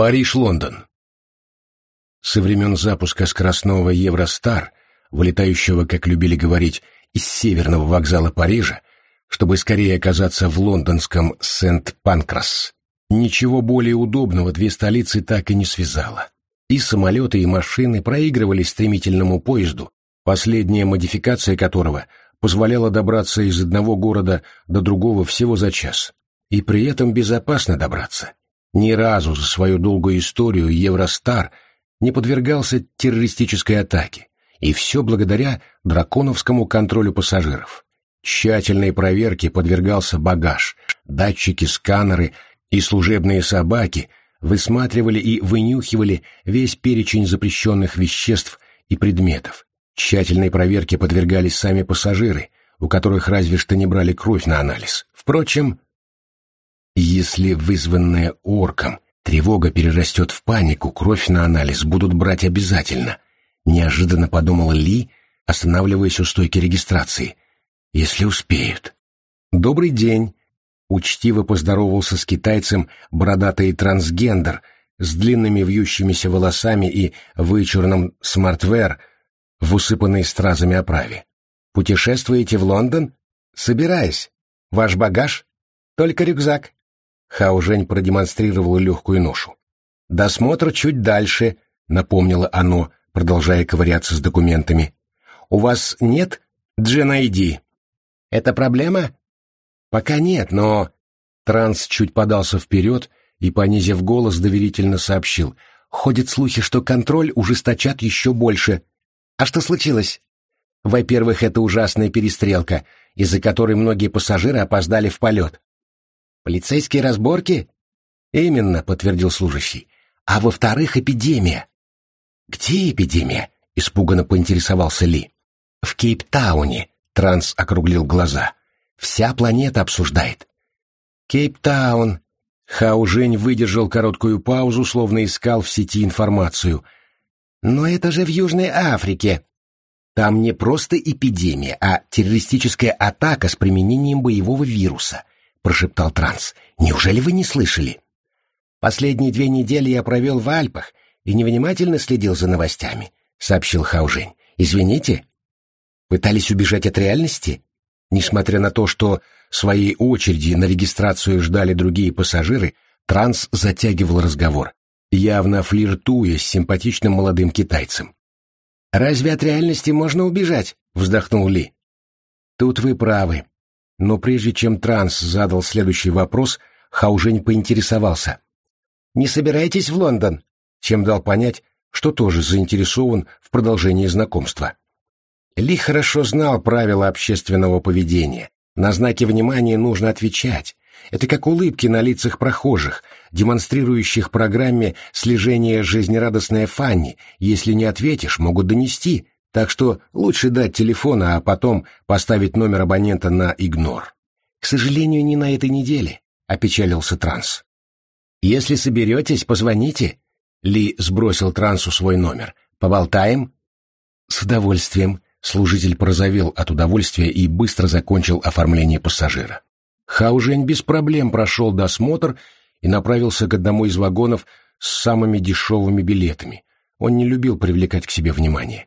Париж-Лондон. Со времен запуска скоростного Евростар, вылетающего, как любили говорить, из северного вокзала Парижа, чтобы скорее оказаться в лондонском Сент-Панкрас, ничего более удобного две столицы так и не связало. И самолеты, и машины проигрывали стремительному поезду, последняя модификация которого позволяла добраться из одного города до другого всего за час. И при этом безопасно добраться. Ни разу за свою долгую историю Евростар не подвергался террористической атаке, и все благодаря драконовскому контролю пассажиров. Тщательной проверке подвергался багаж, датчики, сканеры и служебные собаки высматривали и вынюхивали весь перечень запрещенных веществ и предметов. Тщательной проверке подвергались сами пассажиры, у которых разве что не брали кровь на анализ. Впрочем, если вызванная орком тревога перерастет в панику, кровь на анализ будут брать обязательно, неожиданно подумала Ли, останавливаясь у стойки регистрации. Если успеют. «Добрый день!» — учтиво поздоровался с китайцем бородатый трансгендер с длинными вьющимися волосами и вычурным смартвер в усыпанной стразами оправе. «Путешествуете в Лондон?» «Собираюсь. Ваш багаж?» «Только рюкзак». Хао Жень продемонстрировала легкую ношу. «Досмотр чуть дальше», — напомнило оно, продолжая ковыряться с документами. «У вас нет Джен Айди?» «Это проблема?» «Пока нет, но...» Транс чуть подался вперед и, понизив голос, доверительно сообщил. «Ходят слухи, что контроль ужесточат еще больше». «А что случилось?» «Во-первых, это ужасная перестрелка, из-за которой многие пассажиры опоздали в полет. Полицейские разборки? Именно, подтвердил служащий. А во-вторых, эпидемия. Где эпидемия? Испуганно поинтересовался Ли. В Кейптауне, Транс округлил глаза. Вся планета обсуждает. Кейптаун. Хау Жень выдержал короткую паузу, словно искал в сети информацию. Но это же в Южной Африке. Там не просто эпидемия, а террористическая атака с применением боевого вируса. — прошептал Транс. «Неужели вы не слышали?» «Последние две недели я провел в Альпах и невнимательно следил за новостями», — сообщил Хаужень. «Извините?» «Пытались убежать от реальности?» Несмотря на то, что своей очереди на регистрацию ждали другие пассажиры, Транс затягивал разговор, явно флиртуя с симпатичным молодым китайцем. «Разве от реальности можно убежать?» — вздохнул Ли. «Тут вы правы. Но прежде чем Транс задал следующий вопрос, Хаужень поинтересовался. «Не собираетесь в Лондон?» чем дал понять, что тоже заинтересован в продолжении знакомства. Ли хорошо знал правила общественного поведения. На знаки внимания нужно отвечать. Это как улыбки на лицах прохожих, демонстрирующих программе слежения жизнерадостная Фанни. Если не ответишь, могут донести, так что лучше дать телефон, а потом поставить номер абонента на игнор. К сожалению, не на этой неделе, — опечалился Транс. Если соберетесь, позвоните. Ли сбросил Трансу свой номер. Поболтаем? С удовольствием. Служитель порозовел от удовольствия и быстро закончил оформление пассажира. Хаужень без проблем прошел досмотр и направился к одному из вагонов с самыми дешевыми билетами. Он не любил привлекать к себе внимание.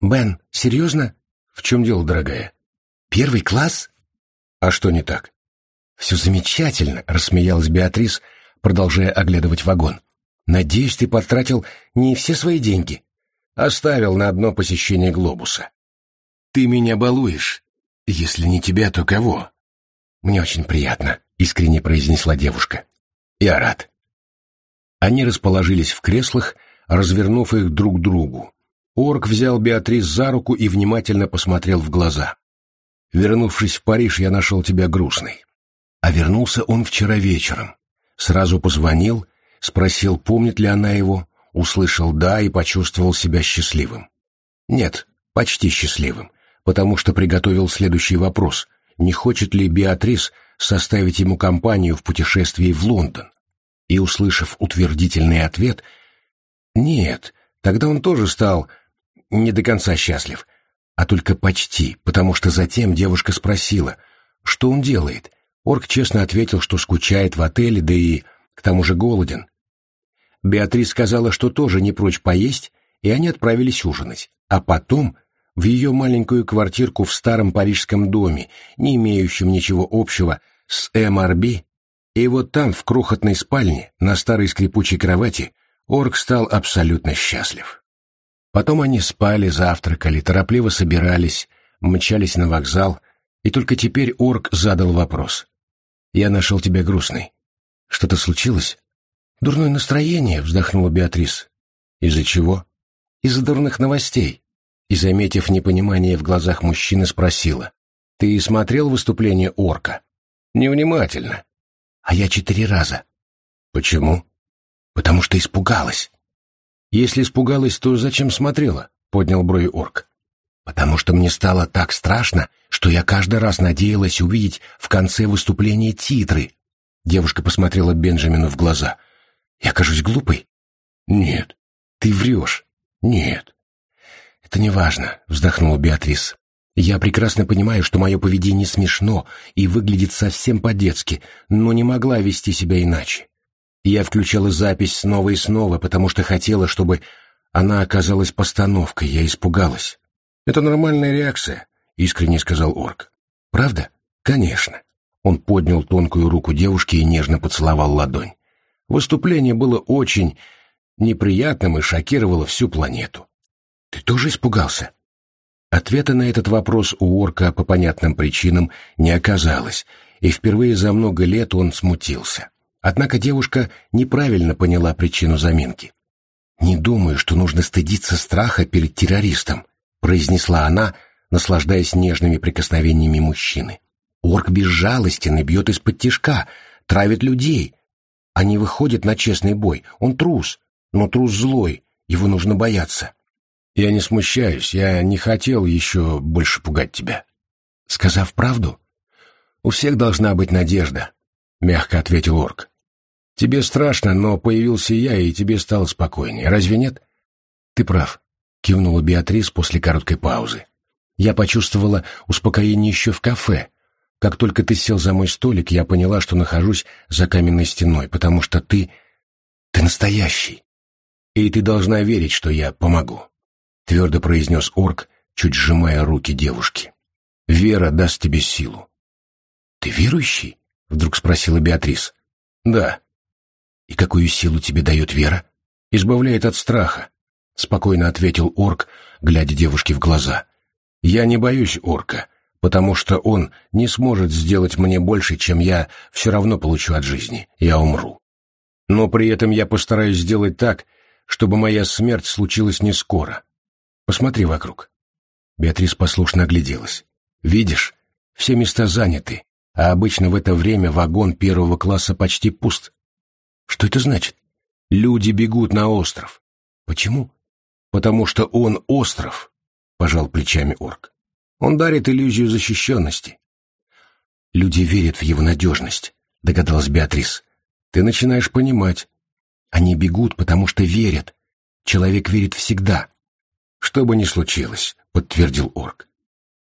«Бен, серьезно?» «В чем дело, дорогая?» «Первый класс?» «А что не так?» «Все замечательно», — рассмеялась Беатрис, продолжая оглядывать вагон. «Надеюсь, ты потратил не все свои деньги. Оставил на одно посещение глобуса». «Ты меня балуешь. Если не тебя, то кого?» «Мне очень приятно», — искренне произнесла девушка. «Я рад». Они расположились в креслах, развернув их друг к другу. Орк взял Беатрис за руку и внимательно посмотрел в глаза. «Вернувшись в Париж, я нашел тебя грустной. А вернулся он вчера вечером. Сразу позвонил, спросил, помнит ли она его, услышал «да» и почувствовал себя счастливым. Нет, почти счастливым, потому что приготовил следующий вопрос, не хочет ли Беатрис составить ему компанию в путешествии в Лондон. И, услышав утвердительный ответ «нет», тогда он тоже стал не до конца счастлив, а только почти, потому что затем девушка спросила, что он делает. Орк честно ответил, что скучает в отеле, да и, к тому же голоден. Беатрис сказала, что тоже не прочь поесть, и они отправились ужинать. А потом в ее маленькую квартирку в старом парижском доме, не имеющем ничего общего с МРБ, и вот там, в крохотной спальне, на старой скрипучей кровати, Орк стал абсолютно счастлив. Потом они спали, завтракали, торопливо собирались, мчались на вокзал, и только теперь Орк задал вопрос. «Я нашел тебя грустный. Что-то случилось?» «Дурное настроение», — вздохнула Беатрис. «Из-за чего?» «Из-за дурных новостей». И, заметив непонимание в глазах мужчины, спросила. «Ты смотрел выступление Орка?» «Невнимательно». «А я четыре раза». «Почему?» «Потому что испугалась». «Если испугалась, то зачем смотрела?» — поднял брови Орк. «Потому что мне стало так страшно, что я каждый раз надеялась увидеть в конце выступления титры». Девушка посмотрела Бенджамину в глаза. «Я кажусь глупой?» «Нет». «Ты врешь?» «Нет». «Это не важно», — вздохнула Беатрис. «Я прекрасно понимаю, что мое поведение смешно и выглядит совсем по-детски, но не могла вести себя иначе. Я включала запись снова и снова, потому что хотела, чтобы она оказалась постановкой, я испугалась. «Это нормальная реакция», — искренне сказал Орк. «Правда?» «Конечно». Он поднял тонкую руку девушки и нежно поцеловал ладонь. Выступление было очень неприятным и шокировало всю планету. «Ты тоже испугался?» Ответа на этот вопрос у Орка по понятным причинам не оказалось, и впервые за много лет он смутился. Однако девушка неправильно поняла причину заминки. «Не думаю, что нужно стыдиться страха перед террористом», произнесла она, наслаждаясь нежными прикосновениями мужчины. «Орк безжалостен и бьет из-под тишка, травит людей. Они выходят на честный бой. Он трус, но трус злой, его нужно бояться». «Я не смущаюсь, я не хотел еще больше пугать тебя». Сказав правду, «У всех должна быть надежда», — мягко ответил орк. Тебе страшно, но появился я, и тебе стало спокойнее. Разве нет? Ты прав, кивнула Беатрис после короткой паузы. Я почувствовала успокоение еще в кафе. Как только ты сел за мой столик, я поняла, что нахожусь за каменной стеной, потому что ты... ты настоящий. И ты должна верить, что я помогу, твердо произнес орк, чуть сжимая руки девушки. Вера даст тебе силу. Ты верующий? Вдруг спросила Беатрис. Да, «И какую силу тебе дает вера?» «Избавляет от страха», — спокойно ответил орк, глядя девушке в глаза. «Я не боюсь орка, потому что он не сможет сделать мне больше, чем я все равно получу от жизни. Я умру. Но при этом я постараюсь сделать так, чтобы моя смерть случилась не скоро. Посмотри вокруг». Беатрис послушно огляделась. «Видишь, все места заняты, а обычно в это время вагон первого класса почти пуст. Что это значит? Люди бегут на остров. Почему? Потому что он остров, пожал плечами орк. Он дарит иллюзию защищенности. Люди верят в его надежность, догадалась Беатрис. Ты начинаешь понимать. Они бегут, потому что верят. Человек верит всегда. Что бы ни случилось, подтвердил орк.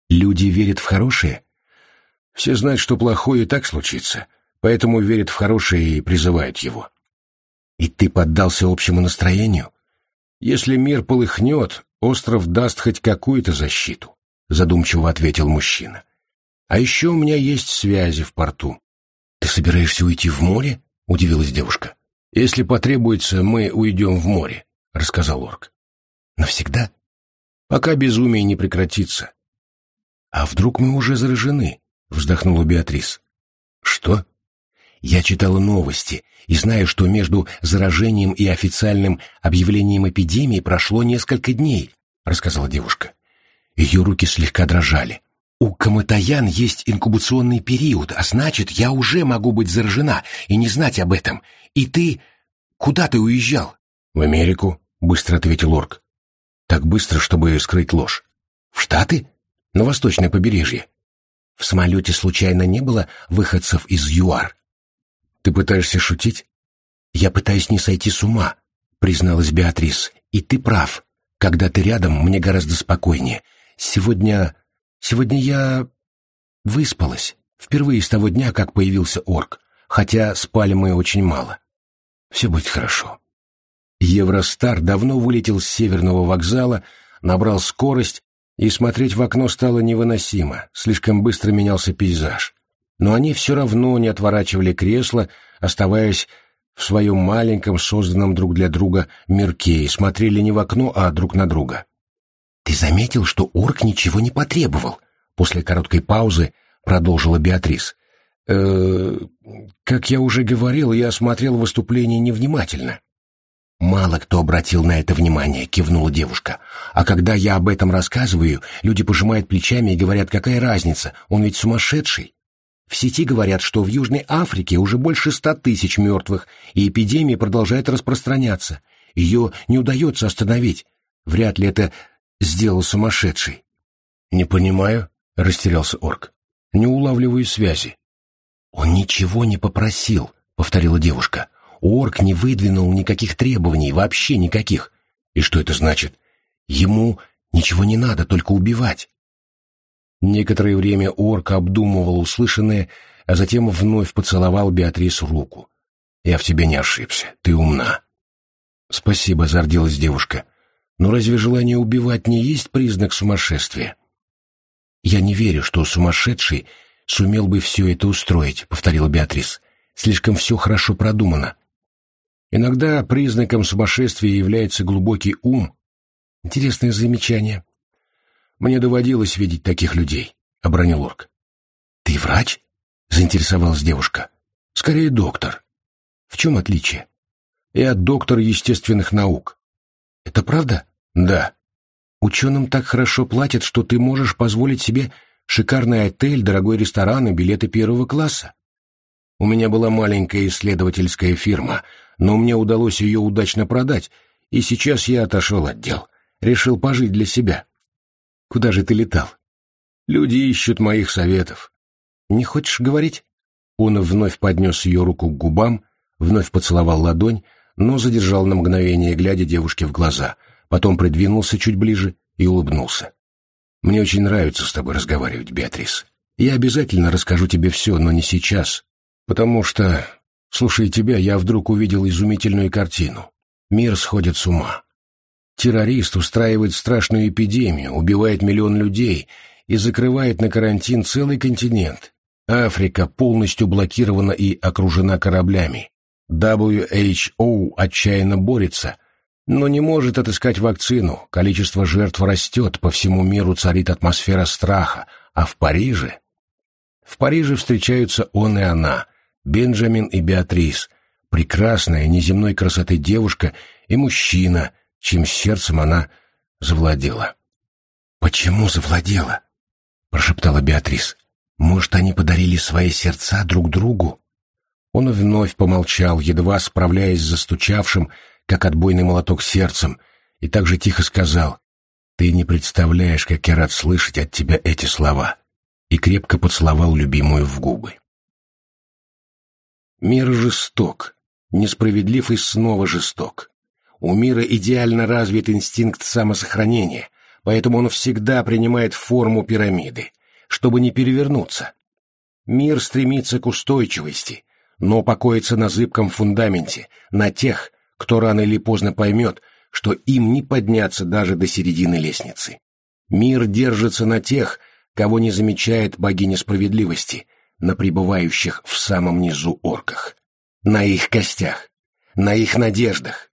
Люди верят в хорошее? Все знают, что плохое и так случится, поэтому верят в хорошее и призывают его. И ты поддался общему настроению? Если мир полыхнет, остров даст хоть какую-то защиту, задумчиво ответил мужчина. А еще у меня есть связи в порту. Ты собираешься уйти в море? Удивилась девушка. Если потребуется, мы уйдем в море, рассказал орк. Навсегда? Пока безумие не прекратится. А вдруг мы уже заражены? Вздохнула Беатрис. Что? Я читала новости и знаю, что между заражением и официальным объявлением эпидемии прошло несколько дней, рассказала девушка. Ее руки слегка дрожали. У Каматаян есть инкубационный период, а значит, я уже могу быть заражена и не знать об этом. И ты... Куда ты уезжал? В Америку, быстро ответил Орк. Так быстро, чтобы скрыть ложь. В Штаты? На восточное побережье. В самолете случайно не было выходцев из ЮАР? Ты пытаешься шутить? Я пытаюсь не сойти с ума, призналась Беатрис. И ты прав. Когда ты рядом, мне гораздо спокойнее. Сегодня... Сегодня я... выспалась. Впервые с того дня, как появился орк. Хотя спали мы очень мало. Все будет хорошо. Евростар давно вылетел с северного вокзала, набрал скорость, и смотреть в окно стало невыносимо, слишком быстро менялся пейзаж. Но они все равно не отворачивали кресло, оставаясь в своем маленьком, созданном друг для друга мирке, и смотрели не в окно, а друг на друга. «Ты заметил, что орк ничего не потребовал?» После короткой паузы продолжила Беатрис. «Э, как я уже говорил, я осмотрел выступление невнимательно. «Мало кто обратил на это внимание», — кивнула девушка. «А когда я об этом рассказываю, люди пожимают плечами и говорят, какая разница, он ведь сумасшедший». В сети говорят, что в Южной Африке уже больше ста тысяч мертвых, и эпидемия продолжает распространяться. Ее не удается остановить. Вряд ли это сделал сумасшедший. «Не понимаю», — растерялся орк. «Не улавливаю связи». «Он ничего не попросил», — повторила девушка. Орк не выдвинул никаких требований, вообще никаких. И что это значит? Ему ничего не надо, только убивать. Некоторое время орк обдумывал услышанное, а затем вновь поцеловал Беатрис руку. «Я в тебе не ошибся, ты умна». «Спасибо», — зарделась девушка. «Но разве желание убивать не есть признак сумасшествия?» «Я не верю, что сумасшедший сумел бы все это устроить», — повторила Беатрис. «Слишком все хорошо продумано. Иногда признаком сумасшествия является глубокий ум. Интересное замечание. Мне доводилось видеть таких людей, — обронил Орк. Ты врач? — заинтересовалась девушка. Скорее доктор. В чем отличие? Я доктор естественных наук. Это правда? Да. Ученым так хорошо платят, что ты можешь позволить себе шикарный отель, дорогой ресторан и билеты первого класса. У меня была маленькая исследовательская фирма, но мне удалось ее удачно продать, и сейчас я отошел от дел. Решил пожить для себя. Куда же ты летал? Люди ищут моих советов. Не хочешь говорить? Он вновь поднес ее руку к губам, вновь поцеловал ладонь, но задержал на мгновение, глядя девушке в глаза, потом придвинулся чуть ближе и улыбнулся. «Мне очень нравится с тобой разговаривать, Беатрис. Я обязательно расскажу тебе все, но не сейчас, потому что Слушая тебя, я вдруг увидел изумительную картину. Мир сходит с ума. Террорист устраивает страшную эпидемию, убивает миллион людей и закрывает на карантин целый континент. Африка полностью блокирована и окружена кораблями. WHO отчаянно борется, но не может отыскать вакцину. Количество жертв растет, по всему миру царит атмосфера страха, а в Париже... В Париже встречаются он и она, Бенджамин и Беатрис, прекрасная, неземной красоты девушка и мужчина, чьим сердцем она завладела. «Почему завладела?» — прошептала Беатрис. «Может, они подарили свои сердца друг другу?» Он вновь помолчал, едва справляясь с застучавшим, как отбойный молоток сердцем, и также тихо сказал, «Ты не представляешь, как я рад слышать от тебя эти слова», и крепко поцеловал любимую в губы. Мир жесток, несправедлив и снова жесток. У мира идеально развит инстинкт самосохранения, поэтому он всегда принимает форму пирамиды, чтобы не перевернуться. Мир стремится к устойчивости, но покоится на зыбком фундаменте, на тех, кто рано или поздно поймет, что им не подняться даже до середины лестницы. Мир держится на тех, кого не замечает богиня справедливости — на пребывающих в самом низу орках, на их костях, на их надеждах.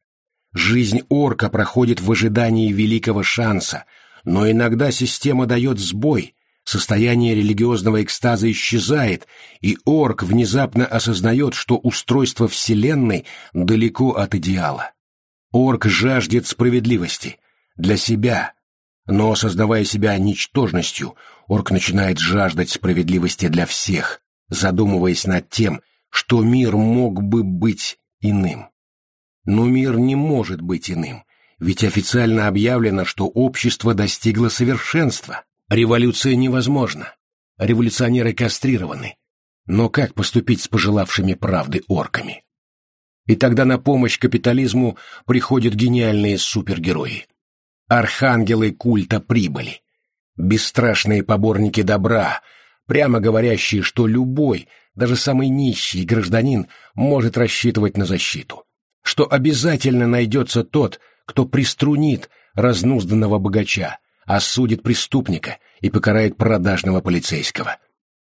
Жизнь орка проходит в ожидании великого шанса, но иногда система дает сбой, состояние религиозного экстаза исчезает, и орк внезапно осознает, что устройство Вселенной далеко от идеала. Орк жаждет справедливости для себя, но, создавая себя ничтожностью, орк начинает жаждать справедливости для всех, задумываясь над тем, что мир мог бы быть иным. Но мир не может быть иным, ведь официально объявлено, что общество достигло совершенства. Революция невозможна. Революционеры кастрированы. Но как поступить с пожелавшими правды орками? И тогда на помощь капитализму приходят гениальные супергерои. Архангелы культа прибыли. Бесстрашные поборники добра, прямо говорящие, что любой, даже самый нищий гражданин может рассчитывать на защиту. Что обязательно найдется тот, кто приструнит разнузданного богача, осудит преступника и покарает продажного полицейского.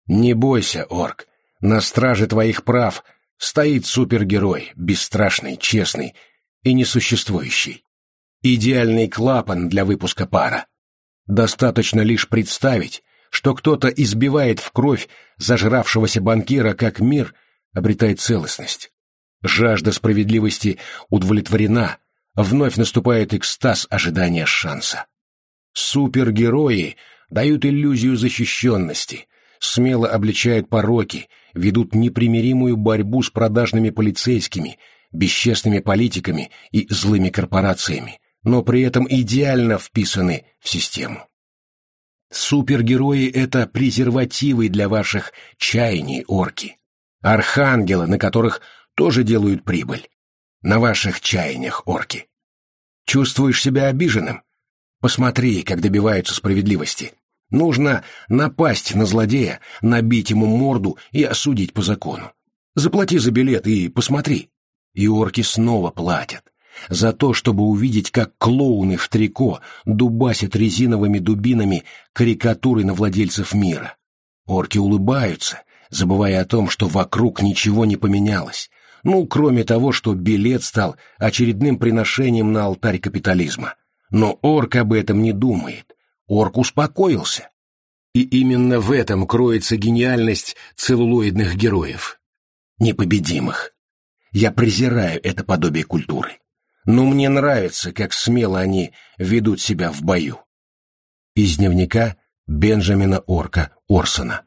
Не бойся, орк, на страже твоих прав стоит супергерой, бесстрашный, честный и несуществующий. Идеальный клапан для выпуска пара. Достаточно лишь представить, что кто-то избивает в кровь зажравшегося банкира, как мир обретает целостность. Жажда справедливости удовлетворена, вновь наступает экстаз ожидания шанса. Супергерои дают иллюзию защищенности, смело обличают пороки, ведут непримиримую борьбу с продажными полицейскими, бесчестными политиками и злыми корпорациями, но при этом идеально вписаны в систему. Супергерои — это презервативы для ваших чаяний, орки. Архангелы, на которых тоже делают прибыль. На ваших чаяниях, орки. Чувствуешь себя обиженным? Посмотри, как добиваются справедливости. Нужно напасть на злодея, набить ему морду и осудить по закону. Заплати за билет и посмотри. И орки снова платят. За то, чтобы увидеть, как клоуны в трико дубасят резиновыми дубинами карикатуры на владельцев мира. Орки улыбаются, забывая о том, что вокруг ничего не поменялось. Ну, кроме того, что билет стал очередным приношением на алтарь капитализма. Но орк об этом не думает. Орк успокоился. И именно в этом кроется гениальность целлулоидных героев. Непобедимых. Я презираю это подобие культуры. Но мне нравится, как смело они ведут себя в бою. Из дневника Бенджамина Орка Орсона